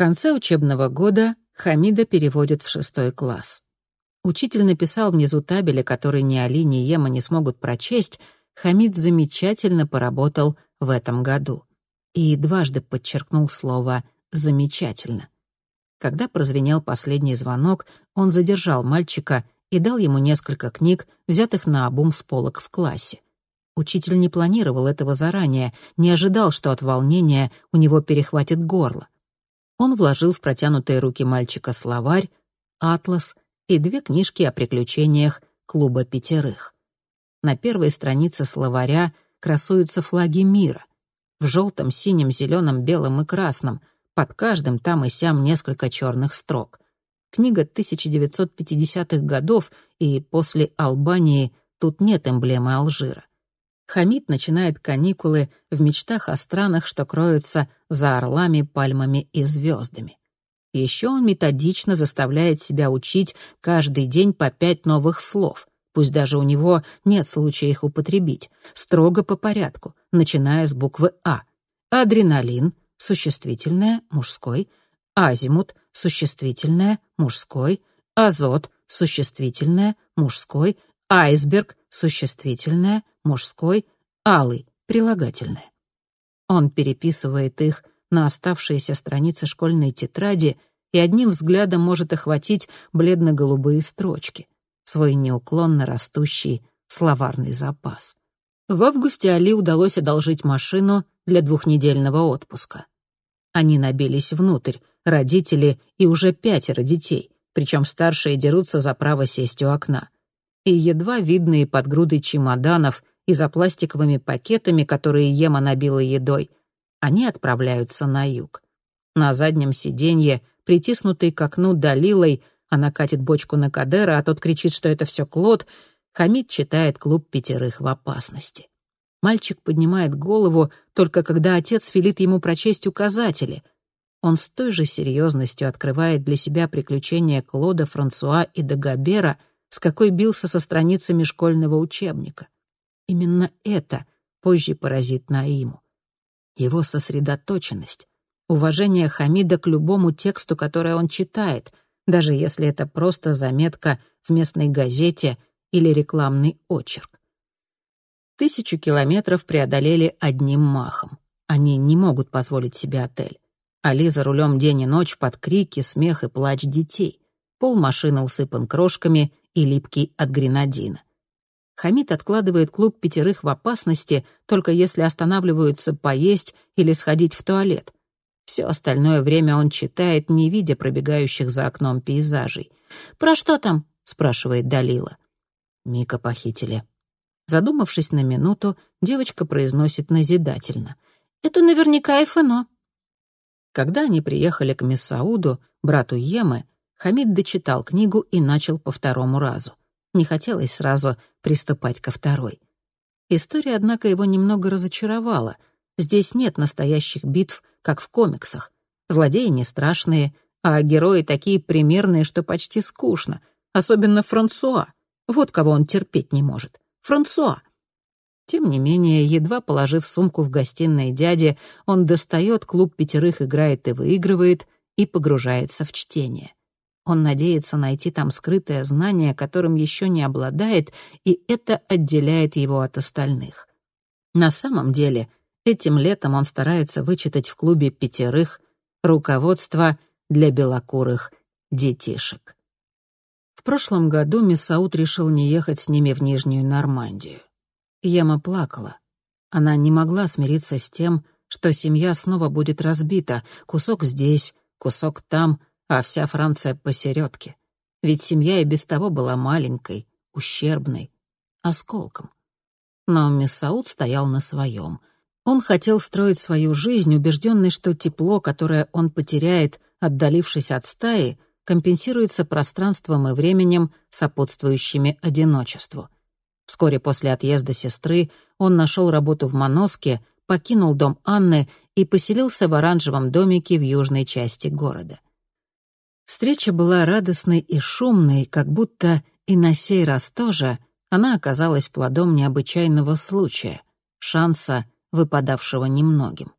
конце учебного года Хамида переводят в шестой класс. Учитель написал внизу табеля, который ни Али, ни Ема не смогут прочесть, Хамид замечательно поработал в этом году. И дважды подчеркнул слово «замечательно». Когда прозвенел последний звонок, он задержал мальчика и дал ему несколько книг, взятых на обум с полок в классе. Учитель не планировал этого заранее, не ожидал, что от волнения у него перехватит горло. Он вложил в протянутые руки мальчика словарь, атлас и две книжки о приключениях клуба пятерых. На первой странице словаря красуются флаги мира. В желтом, синем, зеленом, белом и красном. Под каждым там и сям несколько черных строк. Книга 1950-х годов, и после Албании тут нет эмблемы Алжира. Хамид начинает каникулы в мечтах о странах, что кроются за орлами, пальмами и звездами. Еще он методично заставляет себя учить каждый день по пять новых слов, пусть даже у него нет случая их употребить, строго по порядку, начиная с буквы «А». Адреналин — существительное, мужской, азимут — существительное, мужской, азот — существительное, мужской, айсберг — существительное, мужской, алый — прилагательное. Он переписывает их на оставшиеся страницы школьной тетради и одним взглядом может охватить бледно-голубые строчки, свой неуклонно растущий словарный запас. В августе Али удалось одолжить машину для двухнедельного отпуска. Они набились внутрь, родители и уже пятеро детей, причем старшие дерутся за право сесть у окна. И едва видные под грудой чемоданов и за пластиковыми пакетами, которые Ема набила едой, они отправляются на юг. На заднем сиденье, притиснутый к окну Далилой, она катит бочку на Кадера, а тот кричит, что это все Клод, Хамид читает «Клуб пятерых в опасности». Мальчик поднимает голову только когда отец велит ему прочесть указатели. Он с той же серьезностью открывает для себя приключения Клода, Франсуа и Дагобера, с какой бился со страницами школьного учебника. Именно это позже поразит Наиму его сосредоточенность, уважение Хамида к любому тексту, который он читает, даже если это просто заметка в местной газете или рекламный очерк. Тысячу километров преодолели одним махом. Они не могут позволить себе отель. Али за рулем день и ночь под крики, смех и плач детей. Пол машины усыпан крошками и липкий от гренадина. Хамид откладывает клуб пятерых в опасности, только если останавливаются поесть или сходить в туалет. Все остальное время он читает, не видя пробегающих за окном пейзажей. «Про что там?» — спрашивает Далила. Мика похитили. Задумавшись на минуту, девочка произносит назидательно. «Это наверняка ФНО». Когда они приехали к Мессауду, брату Емы, Хамид дочитал книгу и начал по второму разу. Не хотелось сразу приступать ко второй. История, однако, его немного разочаровала. Здесь нет настоящих битв, как в комиксах. Злодеи не страшные, а герои такие примерные, что почти скучно. Особенно Франсуа. Вот кого он терпеть не может. Франсуа. Тем не менее, едва положив сумку в гостиной дяди, он достает клуб пятерых, играет и выигрывает, и погружается в чтение. Он надеется найти там скрытое знание, которым еще не обладает, и это отделяет его от остальных. На самом деле, этим летом он старается вычитать в клубе пятерых руководство для белокурых детишек. В прошлом году Миссаут решил не ехать с ними в Нижнюю Нормандию. Ема плакала. Она не могла смириться с тем, что семья снова будет разбита, кусок здесь, кусок там — а вся Франция посередке. Ведь семья и без того была маленькой, ущербной, осколком. Но Мессаут стоял на своем. Он хотел строить свою жизнь, убежденный, что тепло, которое он потеряет, отдалившись от стаи, компенсируется пространством и временем, сопутствующими одиночеству. Вскоре после отъезда сестры он нашел работу в Моноске, покинул дом Анны и поселился в оранжевом домике в южной части города. Встреча была радостной и шумной, как будто и на сей раз тоже она оказалась плодом необычайного случая, шанса, выпадавшего немногим.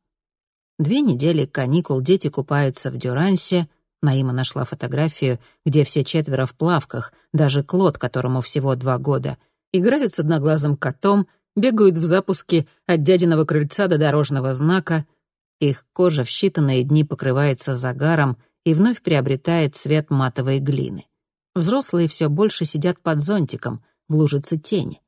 Две недели каникул дети купаются в Дюрансе. Наима нашла фотографию, где все четверо в плавках, даже Клод, которому всего два года. Играют с одноглазым котом, бегают в запуске от дядиного крыльца до дорожного знака. Их кожа в считанные дни покрывается загаром и вновь приобретает цвет матовой глины. Взрослые все больше сидят под зонтиком, в лужице тени.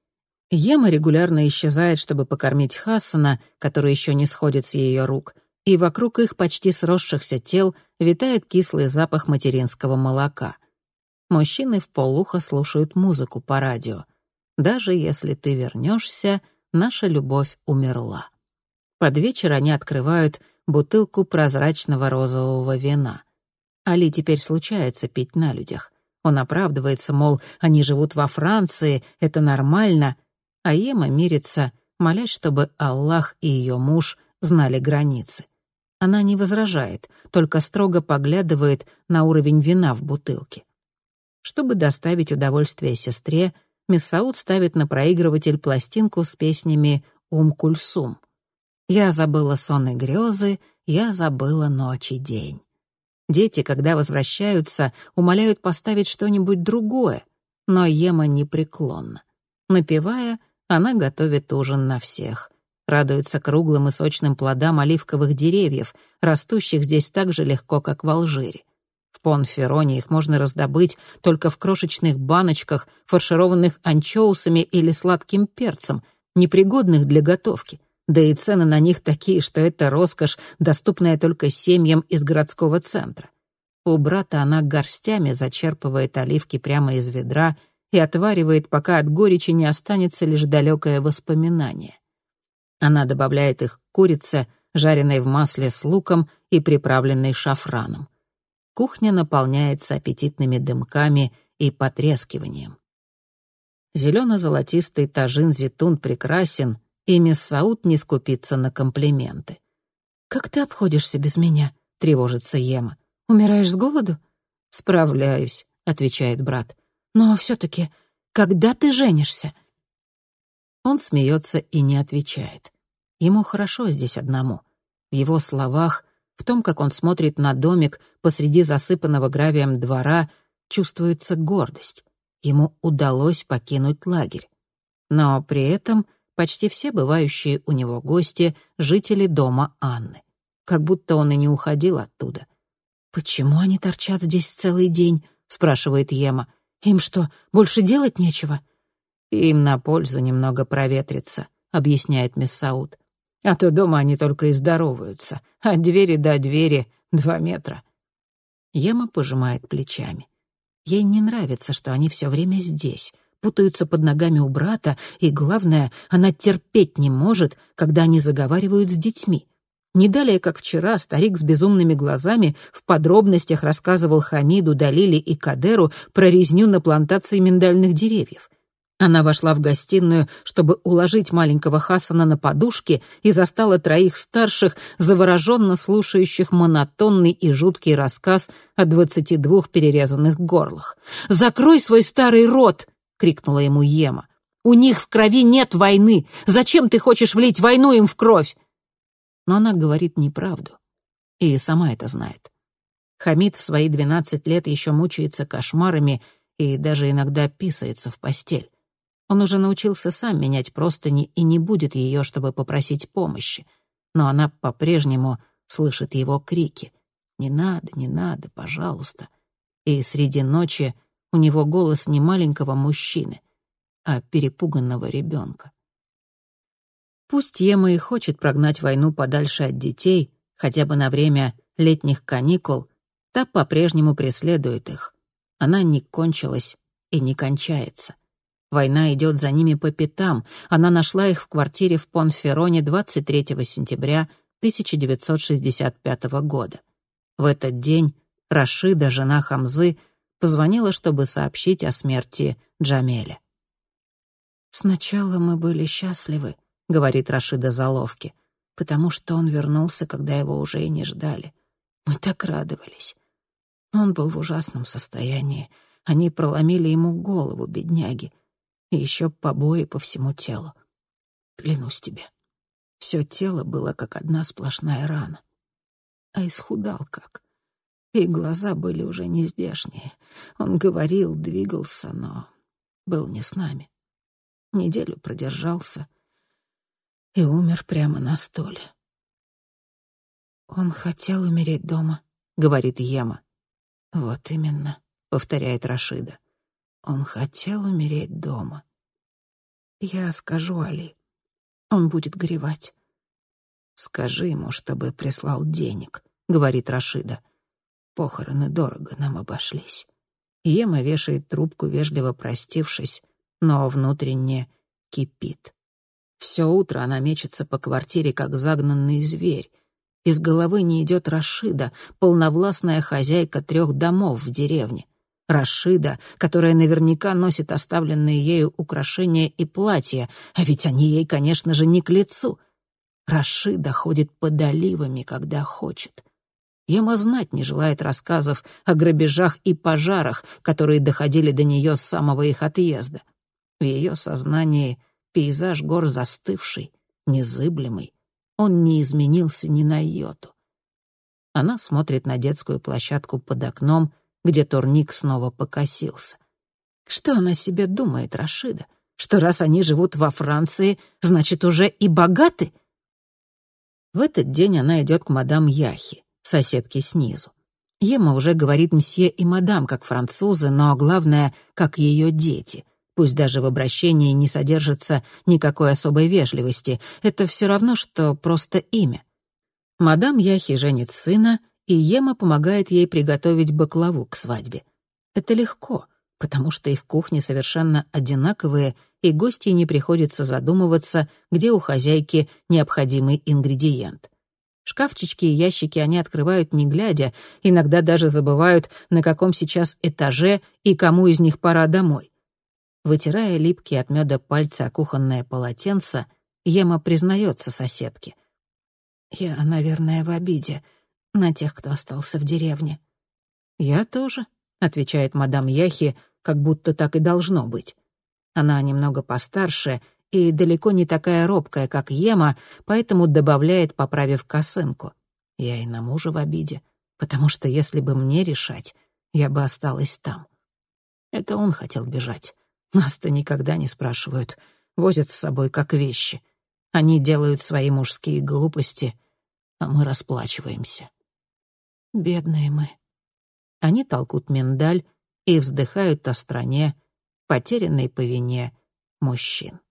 Ема регулярно исчезает, чтобы покормить Хасана, который еще не сходит с ее рук, и вокруг их почти сросшихся тел витает кислый запах материнского молока. Мужчины в полухо слушают музыку по радио. «Даже если ты вернешься, наша любовь умерла». Под вечер они открывают бутылку прозрачного розового вина. Али теперь случается пить на людях. Он оправдывается, мол, они живут во Франции, это нормально, а Ема мирится, молясь, чтобы Аллах и ее муж знали границы. Она не возражает, только строго поглядывает на уровень вина в бутылке. Чтобы доставить удовольствие сестре, мисс Сауд ставит на проигрыватель пластинку с песнями «Ум-Кульсум». «Я забыла сон и грезы, я забыла ночь и день». Дети, когда возвращаются, умоляют поставить что-нибудь другое, но Ема непреклонна. Напевая, она готовит ужин на всех. Радуется круглым и сочным плодам оливковых деревьев, растущих здесь так же легко, как в Алжире. В Понфероне их можно раздобыть только в крошечных баночках, фаршированных анчоусами или сладким перцем, непригодных для готовки. Да и цены на них такие, что это роскошь, доступная только семьям из городского центра. У брата она горстями зачерпывает оливки прямо из ведра и отваривает, пока от горечи не останется лишь далекое воспоминание. Она добавляет их к курице, жареной в масле с луком и приправленной шафраном. Кухня наполняется аппетитными дымками и потрескиванием. Зелено-золотистый тажин зетун прекрасен, и мисс Саут не скупится на комплименты. «Как ты обходишься без меня?» — тревожится Ема. «Умираешь с голоду?» «Справляюсь», — отвечает брат. «Но все-таки, когда ты женишься?» Он смеется и не отвечает. Ему хорошо здесь одному. В его словах, в том, как он смотрит на домик посреди засыпанного гравием двора, чувствуется гордость. Ему удалось покинуть лагерь. Но при этом почти все бывающие у него гости — жители дома Анны. Как будто он и не уходил оттуда. «Почему они торчат здесь целый день?» — спрашивает Ема. «Им что, больше делать нечего?» «Им на пользу немного проветриться», — объясняет мисс Сауд. «А то дома они только и здороваются. От двери до двери два метра». Ема пожимает плечами. Ей не нравится, что они все время здесь, путаются под ногами у брата, и, главное, она терпеть не может, когда они заговаривают с детьми. Не далее, как вчера, старик с безумными глазами в подробностях рассказывал Хамиду, Далиле и Кадеру про резню на плантации миндальных деревьев. Она вошла в гостиную, чтобы уложить маленького Хасана на подушке и застала троих старших, завороженно слушающих монотонный и жуткий рассказ о двадцати двух перерезанных горлах. «Закрой свой старый рот!» — крикнула ему Ема. «У них в крови нет войны! Зачем ты хочешь влить войну им в кровь?» Но она говорит неправду. И сама это знает. Хамид в свои двенадцать лет еще мучается кошмарами и даже иногда писается в постель. Он уже научился сам менять простыни и не будет ее, чтобы попросить помощи. Но она по-прежнему слышит его крики. «Не надо, не надо, пожалуйста». И среди ночи у него голос не маленького мужчины, а перепуганного ребенка. Пусть Ема и хочет прогнать войну подальше от детей, хотя бы на время летних каникул, та по-прежнему преследует их. Она не кончилась и не кончается. Война идет за ними по пятам. Она нашла их в квартире в Понфероне 23 сентября 1965 года. В этот день Рашида, жена Хамзы, позвонила, чтобы сообщить о смерти Джамеля. «Сначала мы были счастливы», — говорит Рашида Заловки, «потому что он вернулся, когда его уже и не ждали. Мы так радовались. он был в ужасном состоянии. Они проломили ему голову, бедняги и еще побои по всему телу. Клянусь тебе, все тело было как одна сплошная рана. а исхудал как. И глаза были уже не здешние. Он говорил, двигался, но был не с нами. Неделю продержался и умер прямо на столе. «Он хотел умереть дома», — говорит Ема. «Вот именно», — повторяет Рашида. «Он хотел умереть дома». «Я скажу Али. Он будет горевать». «Скажи ему, чтобы прислал денег», — говорит Рашида. «Похороны дорого нам обошлись». Ема вешает трубку, вежливо простившись, но внутренне кипит. Все утро она мечется по квартире, как загнанный зверь. Из головы не идет Рашида, полновластная хозяйка трех домов в деревне. Рашида, которая наверняка носит оставленные ею украшения и платья, а ведь они ей, конечно же, не к лицу. Рашида ходит под оливами, когда хочет. Ема знать не желает рассказов о грабежах и пожарах, которые доходили до нее с самого их отъезда. В ее сознании пейзаж гор застывший, незыблемый. Он не изменился ни на йоту. Она смотрит на детскую площадку под окном, где турник снова покосился. Что она себе думает, Рашида? Что раз они живут во Франции, значит, уже и богаты? В этот день она идет к мадам Яхи, соседке снизу. Ема уже говорит мсье и мадам, как французы, но главное, как ее дети. Пусть даже в обращении не содержится никакой особой вежливости, это все равно, что просто имя. Мадам Яхи женит сына, и Ема помогает ей приготовить баклаву к свадьбе. Это легко, потому что их кухни совершенно одинаковые, и гости не приходится задумываться, где у хозяйки необходимый ингредиент. Шкафчики и ящики они открывают не глядя, иногда даже забывают, на каком сейчас этаже и кому из них пора домой. Вытирая липкие от меда пальцы о кухонное полотенце, Ема признается соседке. «Я, наверное, в обиде на тех, кто остался в деревне». «Я тоже», — отвечает мадам Яхи, как будто так и должно быть. Она немного постарше и далеко не такая робкая, как Ема, поэтому добавляет, поправив косынку. «Я и на мужа в обиде, потому что если бы мне решать, я бы осталась там». Это он хотел бежать. Нас-то никогда не спрашивают, возят с собой как вещи. Они делают свои мужские глупости, а мы расплачиваемся. Бедные мы. Они толкут миндаль и вздыхают о стране, потерянной по вине мужчин.